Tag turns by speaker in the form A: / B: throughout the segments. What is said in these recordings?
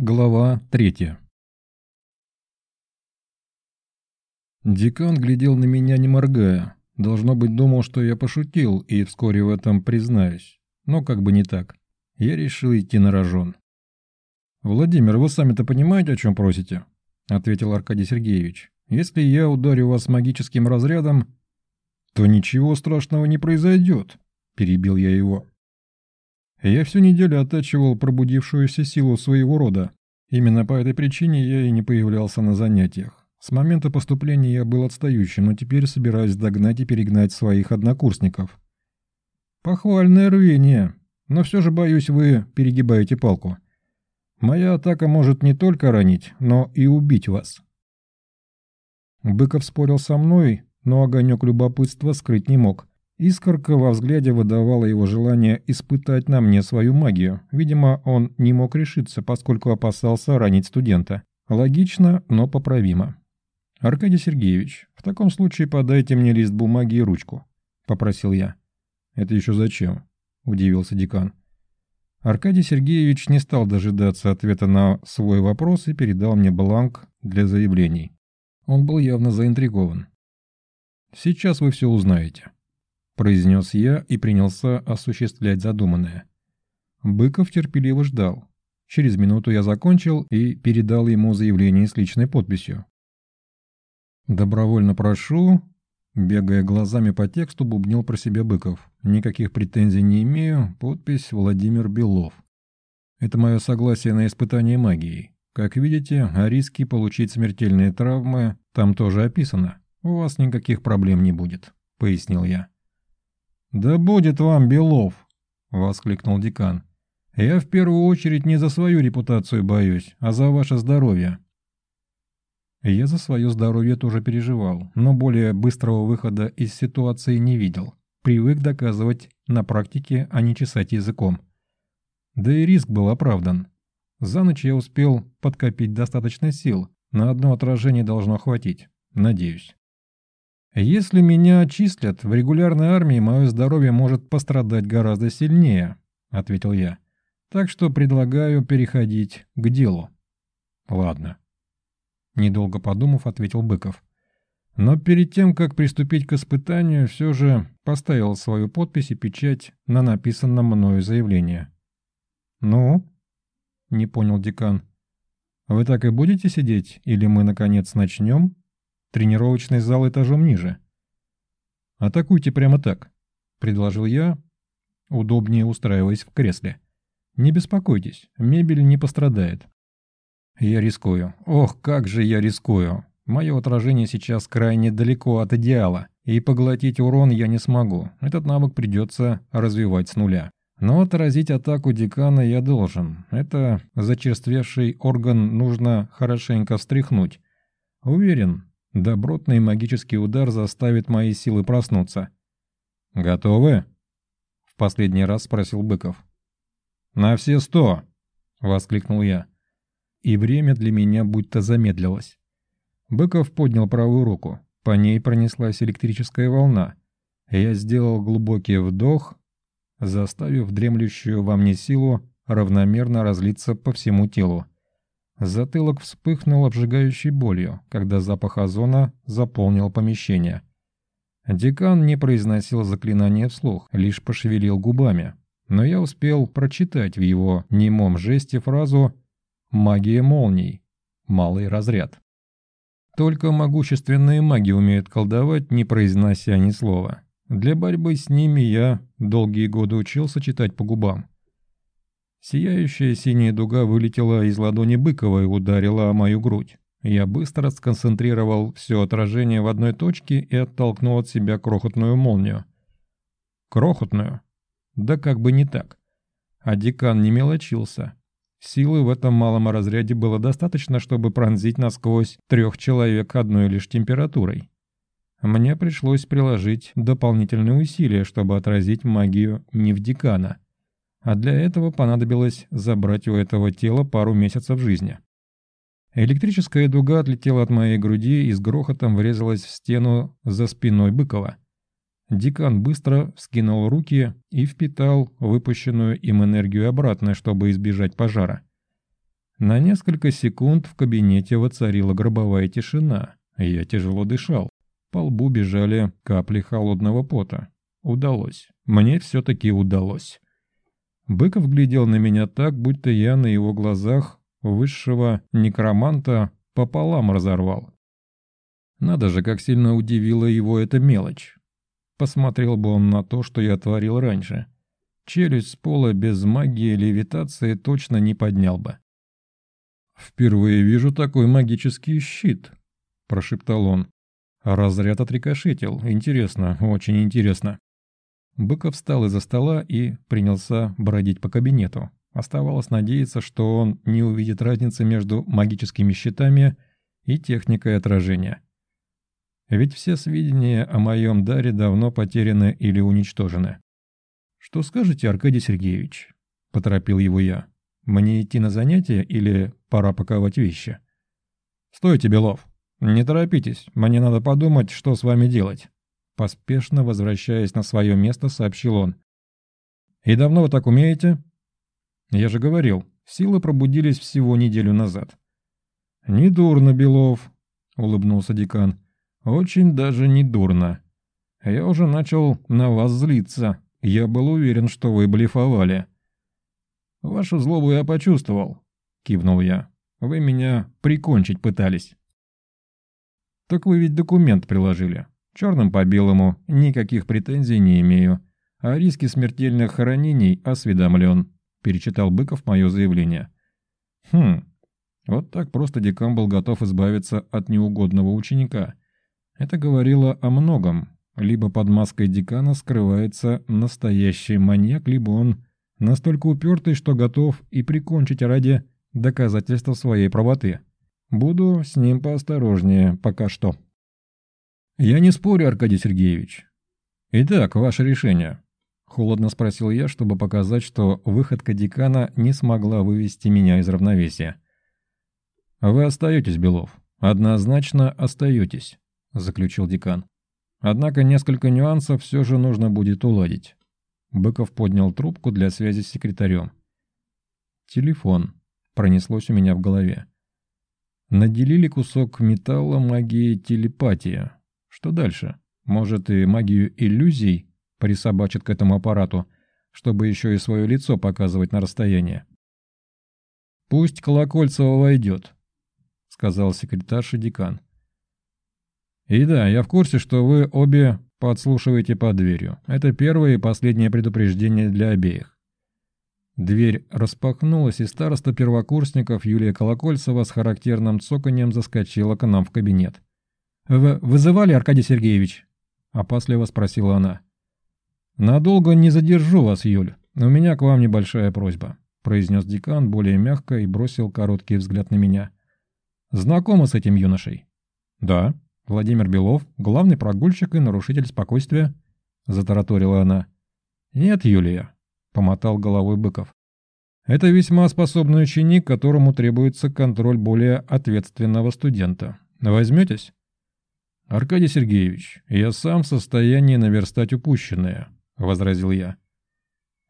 A: Глава третья Декан глядел на меня не моргая. Должно быть, думал, что я пошутил, и вскоре в этом признаюсь. Но как бы не так. Я решил идти на рожон. «Владимир, вы сами-то понимаете, о чем просите?» — ответил Аркадий Сергеевич. «Если я ударю вас магическим разрядом, то ничего страшного не произойдет», — перебил я его. Я всю неделю оттачивал пробудившуюся силу своего рода. Именно по этой причине я и не появлялся на занятиях. С момента поступления я был отстающим, но теперь собираюсь догнать и перегнать своих однокурсников. Похвальное рвение, но все же, боюсь, вы перегибаете палку. Моя атака может не только ранить, но и убить вас. Быков спорил со мной, но огонек любопытства скрыть не мог. Искорка во взгляде выдавала его желание испытать на мне свою магию. Видимо, он не мог решиться, поскольку опасался ранить студента. Логично, но поправимо. «Аркадий Сергеевич, в таком случае подайте мне лист бумаги и ручку», — попросил я. «Это еще зачем?» — удивился декан. Аркадий Сергеевич не стал дожидаться ответа на свой вопрос и передал мне бланк для заявлений. Он был явно заинтригован. «Сейчас вы все узнаете», — произнес я и принялся осуществлять задуманное. Быков терпеливо ждал. Через минуту я закончил и передал ему заявление с личной подписью. «Добровольно прошу», — бегая глазами по тексту, бубнил про себя Быков. «Никаких претензий не имею. Подпись Владимир Белов. Это мое согласие на испытание магией. Как видите, о риске получить смертельные травмы там тоже описано. У вас никаких проблем не будет», — пояснил я. «Да будет вам, Белов!» — воскликнул декан. «Я в первую очередь не за свою репутацию боюсь, а за ваше здоровье. Я за свое здоровье тоже переживал, но более быстрого выхода из ситуации не видел. Привык доказывать на практике, а не чесать языком. Да и риск был оправдан. За ночь я успел подкопить достаточно сил, на одно отражение должно хватить, надеюсь. Если меня отчислят, в регулярной армии мое здоровье может пострадать гораздо сильнее, ответил я. Так что предлагаю переходить к делу. Ладно. Недолго подумав, ответил Быков. Но перед тем, как приступить к испытанию, все же поставил свою подпись и печать на написанном мною заявлении. «Ну?» — не понял декан. «Вы так и будете сидеть, или мы, наконец, начнем? Тренировочный зал этажом ниже». «Атакуйте прямо так», — предложил я, удобнее устраиваясь в кресле. «Не беспокойтесь, мебель не пострадает. Я рискую. Ох, как же я рискую. Мое отражение сейчас крайне далеко от идеала, и поглотить урон я не смогу. Этот навык придется развивать с нуля. Но отразить атаку декана я должен. Это зачерствевший орган нужно хорошенько встряхнуть. Уверен, добротный магический удар заставит мои силы проснуться. «Готовы?» — в последний раз спросил Быков. «На все сто!» — воскликнул я и время для меня будто замедлилось. Быков поднял правую руку, по ней пронеслась электрическая волна. Я сделал глубокий вдох, заставив дремлющую во мне силу равномерно разлиться по всему телу. Затылок вспыхнул обжигающей болью, когда запах озона заполнил помещение. Декан не произносил заклинание вслух, лишь пошевелил губами. Но я успел прочитать в его немом жесте фразу Магия молний. Малый разряд. Только могущественные маги умеют колдовать, не произнося ни слова. Для борьбы с ними я долгие годы учился читать по губам. Сияющая синяя дуга вылетела из ладони Быкова и ударила о мою грудь. Я быстро сконцентрировал все отражение в одной точке и оттолкнул от себя крохотную молнию. Крохотную? Да как бы не так. А декан не мелочился. Силы в этом малом разряде было достаточно, чтобы пронзить насквозь трех человек одной лишь температурой. Мне пришлось приложить дополнительные усилия, чтобы отразить магию Невдикана. А для этого понадобилось забрать у этого тела пару месяцев жизни. Электрическая дуга отлетела от моей груди и с грохотом врезалась в стену за спиной Быкова. Дикан быстро вскинул руки и впитал выпущенную им энергию обратно, чтобы избежать пожара. На несколько секунд в кабинете воцарила гробовая тишина. Я тяжело дышал. По лбу бежали капли холодного пота. Удалось. Мне все-таки удалось. Быков глядел на меня так, будто я на его глазах высшего некроманта пополам разорвал. Надо же, как сильно удивила его эта мелочь. Посмотрел бы он на то, что я творил раньше. Челюсть с пола без магии левитации точно не поднял бы. «Впервые вижу такой магический щит», – прошептал он. Разряд отрикошетил. Интересно, очень интересно. Быков встал из-за стола и принялся бродить по кабинету. Оставалось надеяться, что он не увидит разницы между магическими щитами и техникой отражения. Ведь все сведения о моем даре давно потеряны или уничтожены. «Что скажете, Аркадий Сергеевич?» – поторопил его я. «Мне идти на занятия или пора паковать вещи?» «Стойте, Белов! Не торопитесь, мне надо подумать, что с вами делать». Поспешно возвращаясь на свое место, сообщил он. «И давно вы так умеете?» «Я же говорил, силы пробудились всего неделю назад». «Недурно, Белов», — улыбнулся декан. «Очень даже недурно. Я уже начал на вас злиться. Я был уверен, что вы блефовали». «Вашу злобу я почувствовал», — кивнул я. «Вы меня прикончить пытались». «Так вы ведь документ приложили. Черным по белому, никаких претензий не имею. О риске смертельных ранений осведомлен», — перечитал Быков мое заявление. «Хм, вот так просто декан был готов избавиться от неугодного ученика. Это говорило о многом. Либо под маской декана скрывается настоящий маньяк, либо он настолько упертый, что готов и прикончить ради доказательства своей правоты. Буду с ним поосторожнее пока что. «Я не спорю, Аркадий Сергеевич. Итак, ваше решение». Холодно спросил я, чтобы показать, что выходка декана не смогла вывести меня из равновесия. «Вы остаетесь, Белов. Однозначно остаетесь», — заключил декан. «Однако несколько нюансов все же нужно будет уладить». Быков поднял трубку для связи с секретарем. «Телефон», — пронеслось у меня в голове. Наделили кусок металла магией телепатия. Что дальше? Может и магию иллюзий присобачит к этому аппарату, чтобы еще и свое лицо показывать на расстоянии. «Пусть Колокольцева войдет», — сказал секретарша декан. «И да, я в курсе, что вы обе подслушиваете под дверью. Это первое и последнее предупреждение для обеих». Дверь распахнулась, и староста первокурсников Юлия Колокольцева с характерным цоканьем заскочила к нам в кабинет. «Вы вызывали, Аркадий Сергеевич?» – опасливо спросила она. «Надолго не задержу вас, Юль. У меня к вам небольшая просьба», – произнес декан более мягко и бросил короткий взгляд на меня. «Знакомы с этим юношей?» «Да. Владимир Белов, главный прогульщик и нарушитель спокойствия», – затараторила она. «Нет, Юлия», – помотал головой Быков. «Это весьма способный ученик, которому требуется контроль более ответственного студента. Возьметесь?» «Аркадий Сергеевич, я сам в состоянии наверстать упущенное», — возразил я.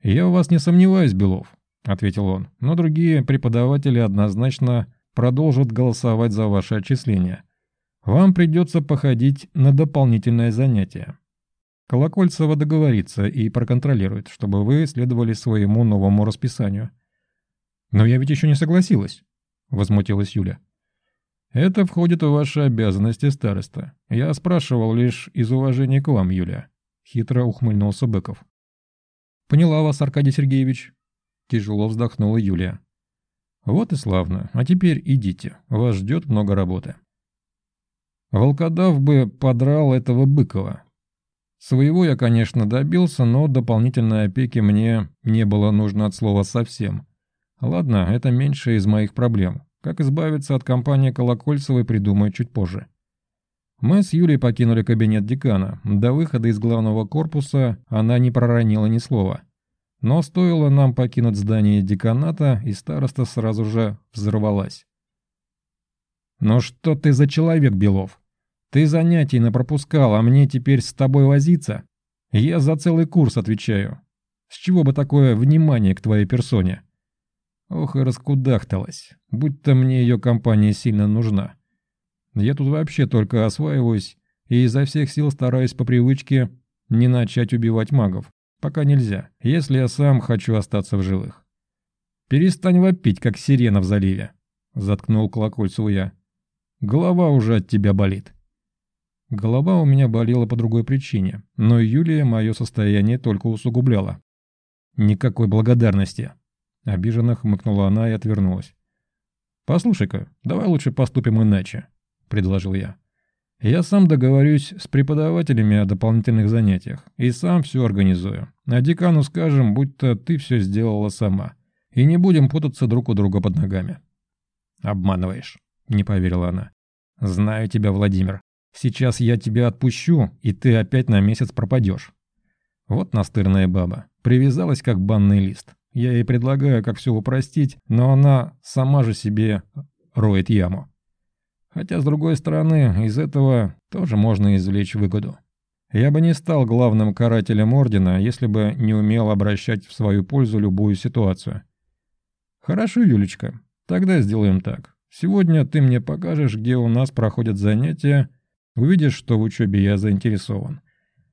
A: «Я у вас не сомневаюсь, Белов», — ответил он, «но другие преподаватели однозначно продолжат голосовать за ваше отчисление. Вам придется походить на дополнительное занятие. Колокольцева договорится и проконтролирует, чтобы вы следовали своему новому расписанию». «Но я ведь еще не согласилась», — возмутилась Юля. «Это входит в ваши обязанности староста. Я спрашивал лишь из уважения к вам, Юля», — хитро ухмыльнулся Быков. «Поняла вас, Аркадий Сергеевич», — тяжело вздохнула Юлия. «Вот и славно. А теперь идите. Вас ждет много работы». Волкодав бы подрал этого Быкова. Своего я, конечно, добился, но дополнительной опеки мне не было нужно от слова совсем. Ладно, это меньше из моих проблем. Как избавиться от компании Колокольцевой, придумаю чуть позже. Мы с Юлей покинули кабинет декана. До выхода из главного корпуса она не проронила ни слова. Но стоило нам покинуть здание деканата, и староста сразу же взорвалась. «Ну что ты за человек, Белов? Ты занятий напропускал, а мне теперь с тобой возиться? Я за целый курс отвечаю. С чего бы такое внимание к твоей персоне?» Ох и раскудахталась, будто мне ее компания сильно нужна. Я тут вообще только осваиваюсь и изо всех сил стараюсь по привычке не начать убивать магов. Пока нельзя, если я сам хочу остаться в живых. «Перестань вопить, как сирена в заливе», — заткнул колокольцеву я. «Голова уже от тебя болит». Голова у меня болела по другой причине, но Юлия мое состояние только усугубляла. «Никакой благодарности», — обиженно хмыкнула она и отвернулась. «Послушай-ка, давай лучше поступим иначе», — предложил я. «Я сам договорюсь с преподавателями о дополнительных занятиях и сам все организую. А декану скажем, будто ты все сделала сама. И не будем путаться друг у друга под ногами». «Обманываешь», — не поверила она. «Знаю тебя, Владимир. Сейчас я тебя отпущу, и ты опять на месяц пропадешь. Вот настырная баба. Привязалась как банный лист. Я ей предлагаю, как все упростить, но она сама же себе роет яму. Хотя, с другой стороны, из этого тоже можно извлечь выгоду. Я бы не стал главным карателем Ордена, если бы не умел обращать в свою пользу любую ситуацию. Хорошо, Юлечка, тогда сделаем так. Сегодня ты мне покажешь, где у нас проходят занятия, Увидишь, что в учебе я заинтересован.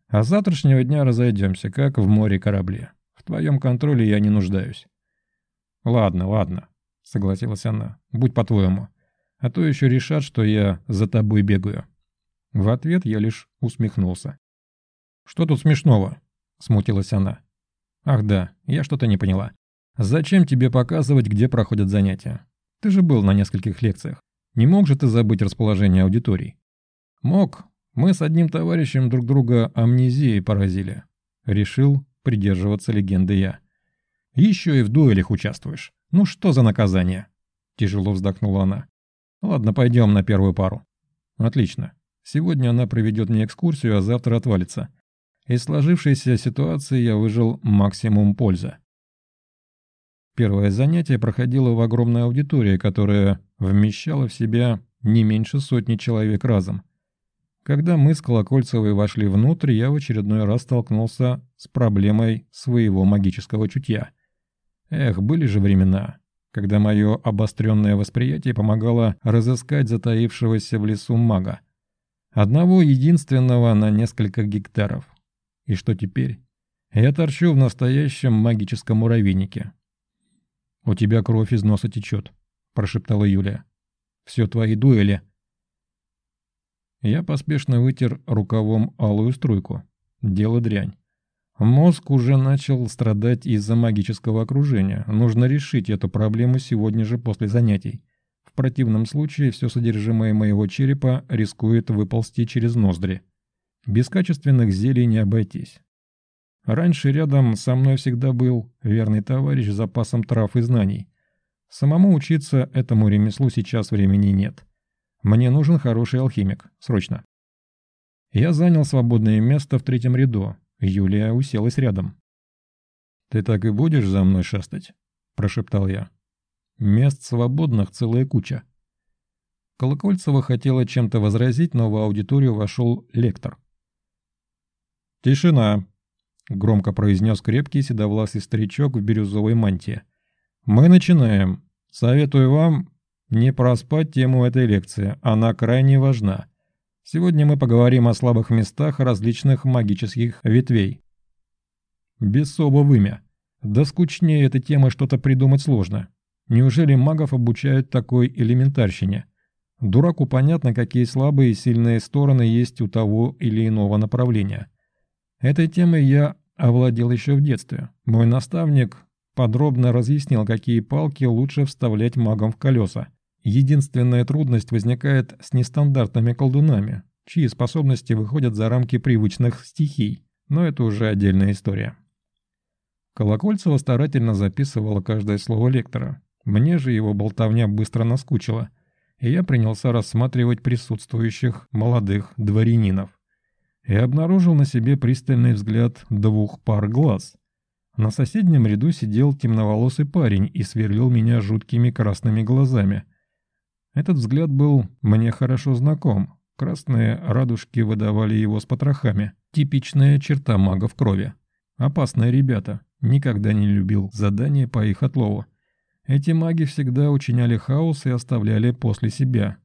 A: А с завтрашнего дня разойдемся, как в море корабли. Твоем контроле я не нуждаюсь». «Ладно, ладно», — согласилась она. «Будь по-твоему. А то еще решат, что я за тобой бегаю». В ответ я лишь усмехнулся. «Что тут смешного?» — смутилась она. «Ах да, я что-то не поняла. Зачем тебе показывать, где проходят занятия? Ты же был на нескольких лекциях. Не мог же ты забыть расположение аудиторий?» «Мог. Мы с одним товарищем друг друга амнезией поразили». Решил придерживаться легенды я. «Еще и в дуэлях участвуешь. Ну что за наказание?» Тяжело вздохнула она. «Ладно, пойдем на первую пару». «Отлично. Сегодня она проведет мне экскурсию, а завтра отвалится. Из сложившейся ситуации я выжил максимум пользы». Первое занятие проходило в огромной аудитории, которая вмещала в себя не меньше сотни человек разом. Когда мы с Колокольцевой вошли внутрь, я в очередной раз столкнулся с проблемой своего магического чутья. Эх, были же времена, когда мое обостренное восприятие помогало разыскать затаившегося в лесу мага. Одного единственного на несколько гектаров. И что теперь? Я торчу в настоящем магическом муравейнике. «У тебя кровь из носа течет», – прошептала Юлия. «Все твои дуэли», я поспешно вытер рукавом алую струйку. Дело дрянь. Мозг уже начал страдать из-за магического окружения. Нужно решить эту проблему сегодня же после занятий. В противном случае все содержимое моего черепа рискует выползти через ноздри. Без качественных зелий не обойтись. Раньше рядом со мной всегда был верный товарищ с запасом трав и знаний. Самому учиться этому ремеслу сейчас времени нет. Мне нужен хороший алхимик. Срочно. Я занял свободное место в третьем ряду. Юлия уселась рядом. «Ты так и будешь за мной шастать?» – прошептал я. «Мест свободных целая куча». Колокольцева хотела чем-то возразить, но в аудиторию вошел лектор. «Тишина!» – громко произнес крепкий седовласый старичок в бирюзовой мантии. «Мы начинаем. Советую вам не проспать тему этой лекции, она крайне важна. Сегодня мы поговорим о слабых местах различных магических ветвей. Бесоба вымя. Да скучнее этой темы что-то придумать сложно. Неужели магов обучают такой элементарщине? Дураку понятно, какие слабые и сильные стороны есть у того или иного направления. Этой темой я овладел еще в детстве. Мой наставник подробно разъяснил, какие палки лучше вставлять магам в колеса. Единственная трудность возникает с нестандартными колдунами, чьи способности выходят за рамки привычных стихий, но это уже отдельная история. Колокольцева старательно записывала каждое слово лектора. Мне же его болтовня быстро наскучила, и я принялся рассматривать присутствующих молодых дворянинов. И обнаружил на себе пристальный взгляд двух пар глаз. На соседнем ряду сидел темноволосый парень и сверлил меня жуткими красными глазами – этот взгляд был мне хорошо знаком. Красные радужки выдавали его с потрохами. Типичная черта магов крови. Опасные ребята. Никогда не любил задания по их отлову. Эти маги всегда учиняли хаос и оставляли после себя.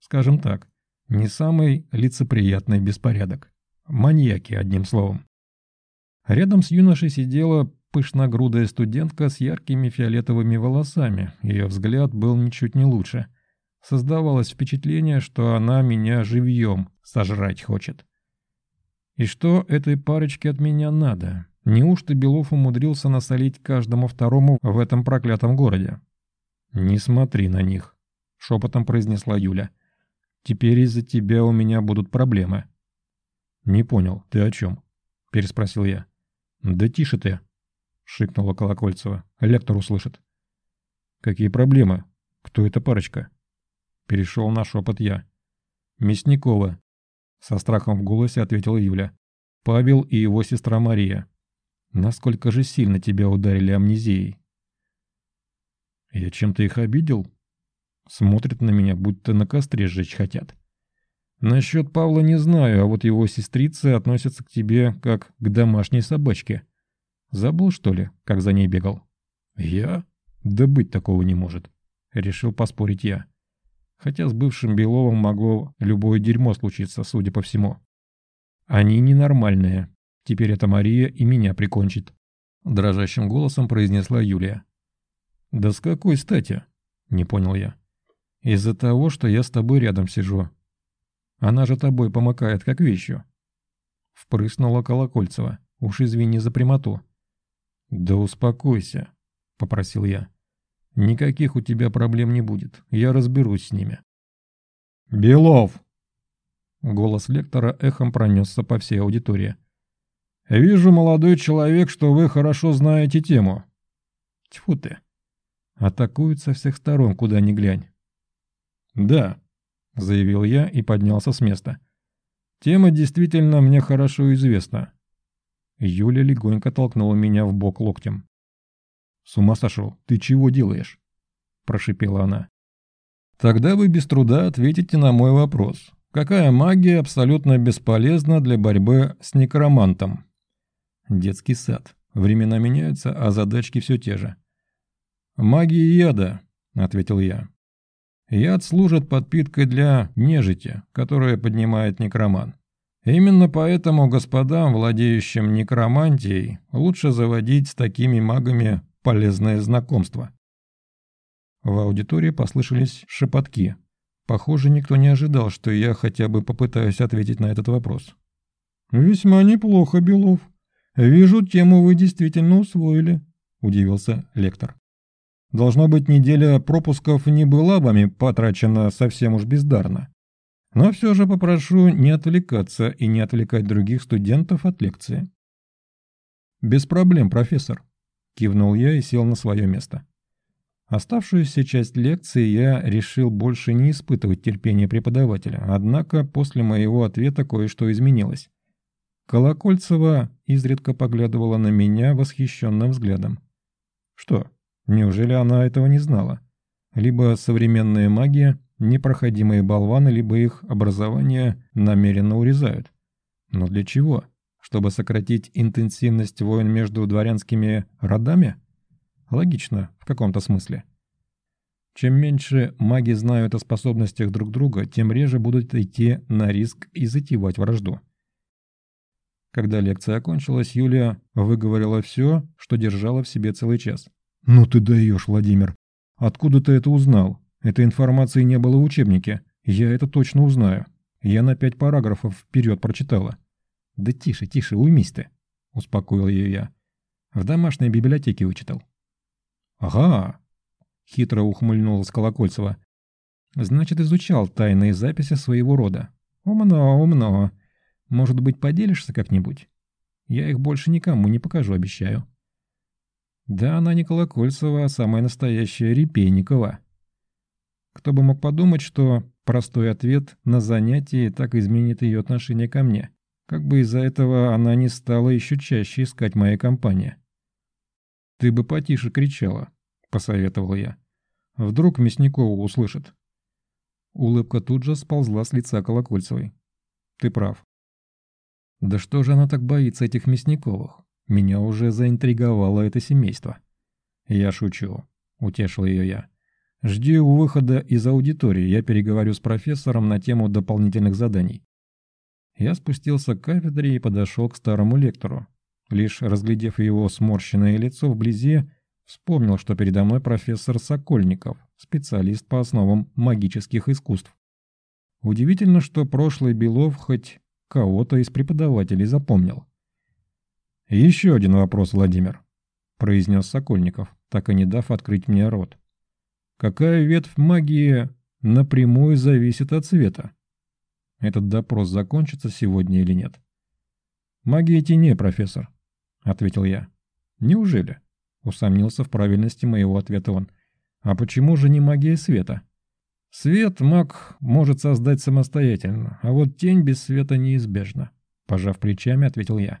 A: Скажем так, не самый лицеприятный беспорядок. Маньяки, одним словом. Рядом с юношей сидела пышногрудая студентка с яркими фиолетовыми волосами. Ее взгляд был ничуть не лучше. Создавалось впечатление, что она меня живьем сожрать хочет. И что этой парочке от меня надо? Неужто Белов умудрился насолить каждому второму в этом проклятом городе? «Не смотри на них», — шепотом произнесла Юля. «Теперь из-за тебя у меня будут проблемы». «Не понял, ты о чем?» — переспросил я. «Да тише ты!» — шикнула Колокольцева. «Лектор услышит». «Какие проблемы? Кто эта парочка?» Перешел на шепот я. «Мясникова», — со страхом в голосе ответила Юля. «Павел и его сестра Мария. Насколько же сильно тебя ударили амнезией?» «Я чем-то их обидел?» Смотрят на меня, будто на костре сжечь хотят. Насчет Павла не знаю, а вот его сестрицы относятся к тебе как к домашней собачке. Забыл, что ли, как за ней бегал? Я? Да быть такого не может. Решил поспорить я. Хотя с бывшим Беловым могло любое дерьмо случиться, судя по всему. Они ненормальные. Теперь эта Мария и меня прикончит. Дрожащим голосом произнесла Юлия. «Да с какой стати?» — не понял я. «Из-за того, что я с тобой рядом сижу, она же тобой помыкает, как вещью. Впрыснула Колокольцева. Уж извини за прямоту. Да успокойся, попросил я. Никаких у тебя проблем не будет. Я разберусь с ними. Белов! Голос лектора эхом пронесся по всей аудитории. «Вижу, молодой человек, что вы хорошо знаете тему». Тьфу ты. Атакуют со всех сторон, куда ни глянь. «Да, — заявил я и поднялся с места. «Тема действительно мне хорошо известна». Юля легонько толкнула меня в бок локтем. «С ума сошел? Ты чего делаешь?» – прошипела она. «Тогда вы без труда ответите на мой вопрос. Какая магия абсолютно бесполезна для борьбы с некромантом?» «Детский сад. Времена меняются, а задачки все те же». «Магия яда», — ответил я. Яд служит подпиткой для нежити, которая поднимает некроман. Именно поэтому господам, владеющим некромантией, лучше заводить с такими магами полезное знакомство. В аудитории послышались шепотки. Похоже, никто не ожидал, что я хотя бы попытаюсь ответить на этот вопрос. «Весьма неплохо, Белов. Вижу, тему вы действительно усвоили», – удивился лектор. Должно быть, неделя пропусков не была вами потрачена совсем уж бездарно. Но все же попрошу не отвлекаться и не отвлекать других студентов от лекции. «Без проблем, профессор», – кивнул я и сел на свое место. Оставшуюся часть лекции я решил больше не испытывать терпения преподавателя, однако после моего ответа кое-что изменилось. Колокольцева изредка поглядывала на меня восхищенным взглядом. «Что, Неужели она этого не знала? Либо современная магия, непроходимые болваны, либо их образование намеренно урезают. Но для чего? Чтобы сократить интенсивность войн между дворянскими родами? Логично, в каком-то смысле. Чем меньше маги знают о способностях друг друга, тем реже будут идти на риск и затевать вражду. Когда лекция окончилась, Юлия выговорила все, что держала в себе целый час. «Ну ты даешь, Владимир. Откуда ты это узнал? Этой информации не было в учебнике. Я это точно узнаю. Я на пять параграфов вперед прочитала». «Да тише, тише, уймись ты», — успокоил ее я. «В домашней библиотеке вычитал». «Ага», — хитро ухмыльнулась Колокольцева. «Значит, изучал тайные записи своего рода. Умно, умно. Может быть, поделишься как-нибудь? Я их больше никому не покажу, обещаю». Да она не Колокольцева, а самая настоящая Репейникова. Кто бы мог подумать, что простой ответ на занятие так изменит ее отношение ко мне. Как бы из-за этого она не стала еще чаще искать моей компании. «Ты бы потише кричала», — посоветовал я. «Вдруг Мясникова услышит». Улыбка тут же сползла с лица Колокольцевой. «Ты прав». «Да что же она так боится этих Мясниковых? Меня уже заинтриговало это семейство. Я шучу. — утешил ее я. «Жди у выхода из аудитории, я переговорю с профессором на тему дополнительных заданий». Я спустился к кафедре и подошел к старому лектору. Лишь разглядев его сморщенное лицо вблизи, вспомнил, что передо мной профессор Сокольников, специалист по основам магических искусств. Удивительно, что прошлый Белов хоть кого-то из преподавателей запомнил. «Еще один вопрос, Владимир», — произнес Сокольников, так и не дав открыть мне рот. «Какая ветвь магии напрямую зависит от цвета? Этот допрос закончится сегодня или нет?» «Магия теней, профессор», — ответил я. «Неужели?» — усомнился в правильности моего ответа он. «А почему же не магия света?» «Свет маг может создать самостоятельно, а вот тень без света неизбежна», — пожав плечами, ответил я.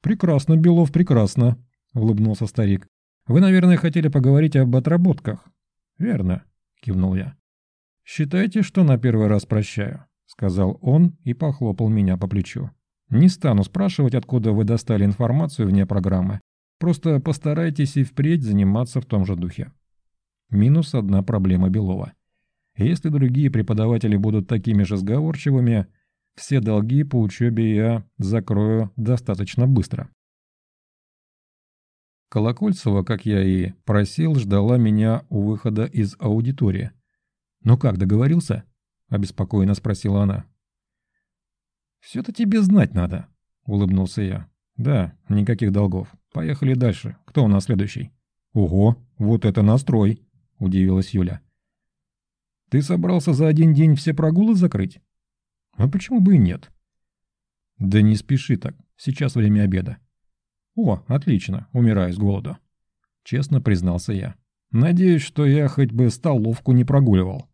A: «Прекрасно, Белов, прекрасно», — улыбнулся старик. «Вы, наверное, хотели поговорить об отработках». «Верно», — кивнул я. «Считайте, что на первый раз прощаю», — сказал он и похлопал меня по плечу. «Не стану спрашивать, откуда вы достали информацию вне программы. Просто постарайтесь и впредь заниматься в том же духе». Минус одна проблема Белова. Если другие преподаватели будут такими же сговорчивыми, все долги по учебе я закрою достаточно быстро. Колокольцева, как я и просил, ждала меня у выхода из аудитории. «Ну как, договорился?» – обеспокоенно спросила она. «Все-то тебе знать надо», – улыбнулся я. «Да, никаких долгов. Поехали дальше. Кто у нас следующий?» «Ого, вот это настрой!» – удивилась Юля. «Ты собрался за один день все прогулы закрыть?» А почему бы и нет? Да не спеши так, сейчас время обеда. О, отлично, умираю с голода. Честно признался я. Надеюсь, что я хоть бы столовку не прогуливал.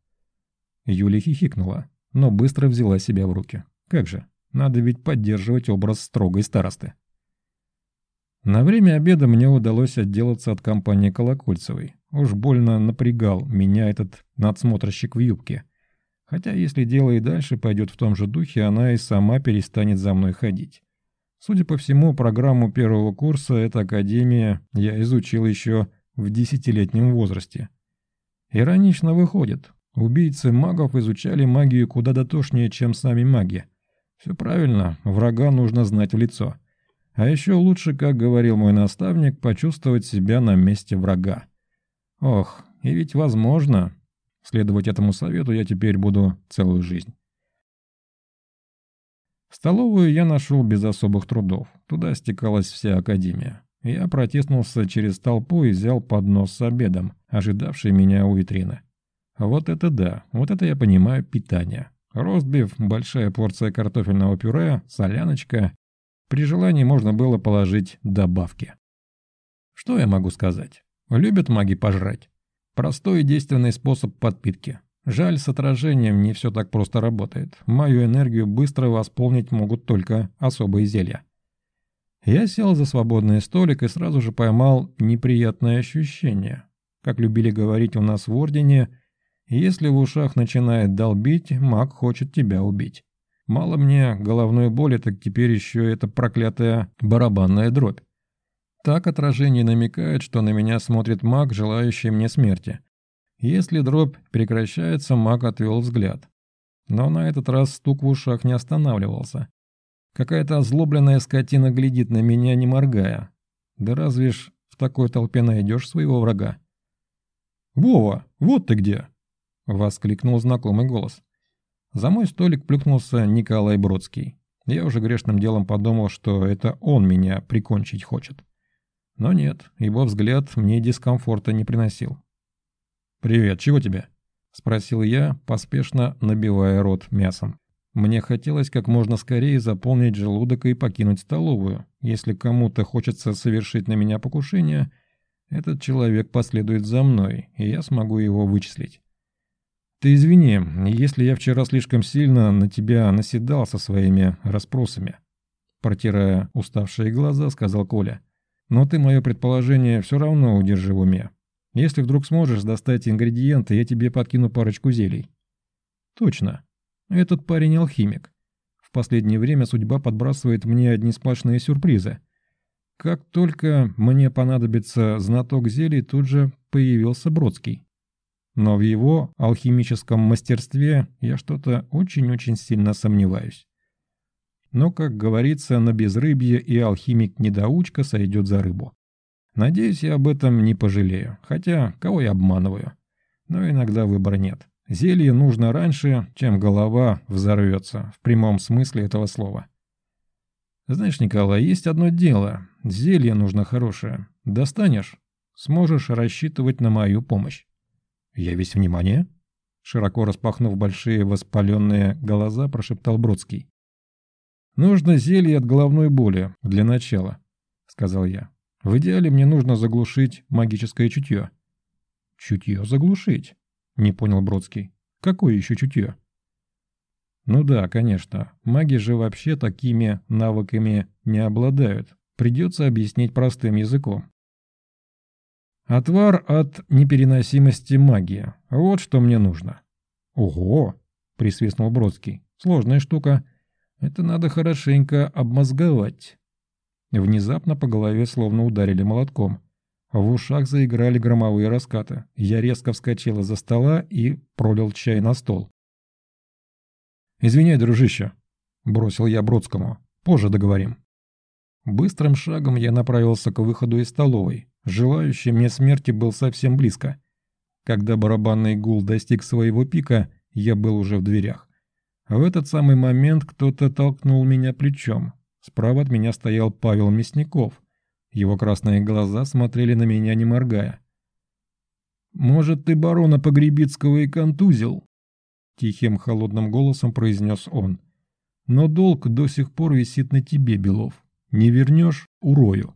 A: Юля хихикнула, но быстро взяла себя в руки. Как же, надо ведь поддерживать образ строгой старосты. На время обеда мне удалось отделаться от компании Колокольцевой. Уж больно напрягал меня этот надсмотрщик в юбке. Хотя если дело и дальше пойдет в том же духе, она и сама перестанет за мной ходить. Судя по всему, программу первого курса эта академия я изучил еще в десятилетнем возрасте. Иронично выходит, убийцы магов изучали магию куда дотошнее, чем сами маги. Все правильно, врага нужно знать в лицо. А еще лучше, как говорил мой наставник, почувствовать себя на месте врага. Ох, и ведь возможно, Следовать этому совету я теперь буду целую жизнь. Столовую я нашел без особых трудов. Туда стекалась вся академия. Я протиснулся через толпу и взял поднос с обедом, ожидавший меня у витрины. Вот это да, вот это я понимаю питание. Ростбиф, большая порция картофельного пюре, соляночка. При желании можно было положить добавки. Что я могу сказать? Любят маги пожрать. Простой и действенный способ подпитки. Жаль, с отражением не все так просто работает. Мою энергию быстро восполнить могут только особые зелья. Я сел за свободный столик и сразу же поймал неприятное ощущение. Как любили говорить у нас в Ордене, если в ушах начинает долбить, маг хочет тебя убить. Мало мне головной боли, так теперь еще эта проклятая барабанная дробь. Так отражение намекает, что на меня смотрит маг, желающий мне смерти. Если дробь прекращается, маг отвел взгляд. Но на этот раз стук в ушах не останавливался. Какая-то озлобленная скотина глядит на меня, не моргая. Да разве ж в такой толпе найдешь своего врага? «Вова, вот ты где!» — воскликнул знакомый голос. За мой столик плюхнулся Николай Бродский. Я уже грешным делом подумал, что это он меня прикончить хочет. Но нет, его взгляд мне дискомфорта не приносил. «Привет, чего тебе?» – спросил я, поспешно набивая рот мясом. Мне хотелось как можно скорее заполнить желудок и покинуть столовую. Если кому-то хочется совершить на меня покушение, этот человек последует за мной, и я смогу его вычислить. «Ты извини, если я вчера слишком сильно на тебя наседал со своими расспросами», протирая уставшие глаза, сказал Коля. Но ты мое предположение все равно удержи в уме. Если вдруг сможешь достать ингредиенты, я тебе подкину парочку зелий. Точно. Этот парень алхимик. В последнее время судьба подбрасывает мне одни сплошные сюрпризы. Как только мне понадобится знаток зелий, тут же появился Бродский. Но в его алхимическом мастерстве я что-то очень-очень сильно сомневаюсь. Но, как говорится, на безрыбье и алхимик-недоучка сойдет за рыбу. Надеюсь, я об этом не пожалею, хотя кого я обманываю. Но иногда выбора нет. Зелье нужно раньше, чем голова взорвется, в прямом смысле этого слова. Знаешь, Николай, есть одно дело. Зелье нужно хорошее. Достанешь, сможешь рассчитывать на мою помощь. Я весь внимание. Широко распахнув большие воспаленные глаза, прошептал Бродский. «Нужно зелье от головной боли, для начала», — сказал я. «В идеале мне нужно заглушить магическое чутье». «Чутье заглушить?» — не понял Бродский. «Какое еще чутье?» «Ну да, конечно. Маги же вообще такими навыками не обладают. Придется объяснить простым языком. Отвар от непереносимости магии. Вот что мне нужно». «Ого!» — присвистнул Бродский. «Сложная штука. Это надо хорошенько обмозговать». Внезапно по голове словно ударили молотком. В ушах заиграли громовые раскаты. Я резко вскочил из-за стола и пролил чай на стол. «Извиняй, дружище», — бросил я Бродскому. «Позже договорим». Быстрым шагом я направился к выходу из столовой. Желающий мне смерти был совсем близко. Когда барабанный гул достиг своего пика, я был уже в дверях. В этот самый момент кто-то толкнул меня плечом. Справа от меня стоял Павел Мясников. Его красные глаза смотрели на меня, не моргая. «Может, ты барона Погребицкого и контузил?» Тихим холодным голосом произнес он. «Но долг до сих пор висит на тебе, Белов. Не вернешь — урою».